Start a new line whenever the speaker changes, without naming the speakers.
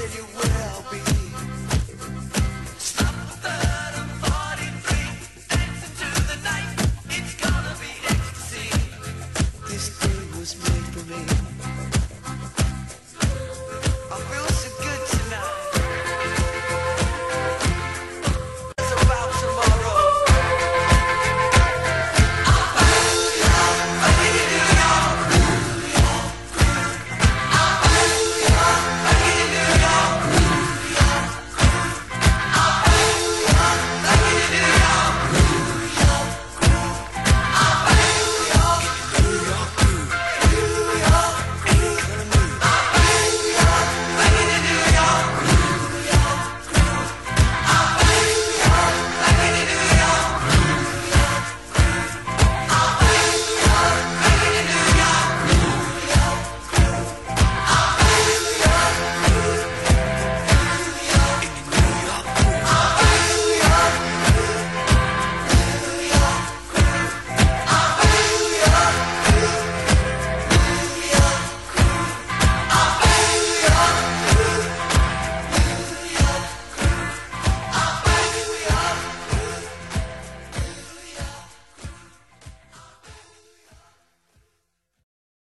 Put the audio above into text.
till you win.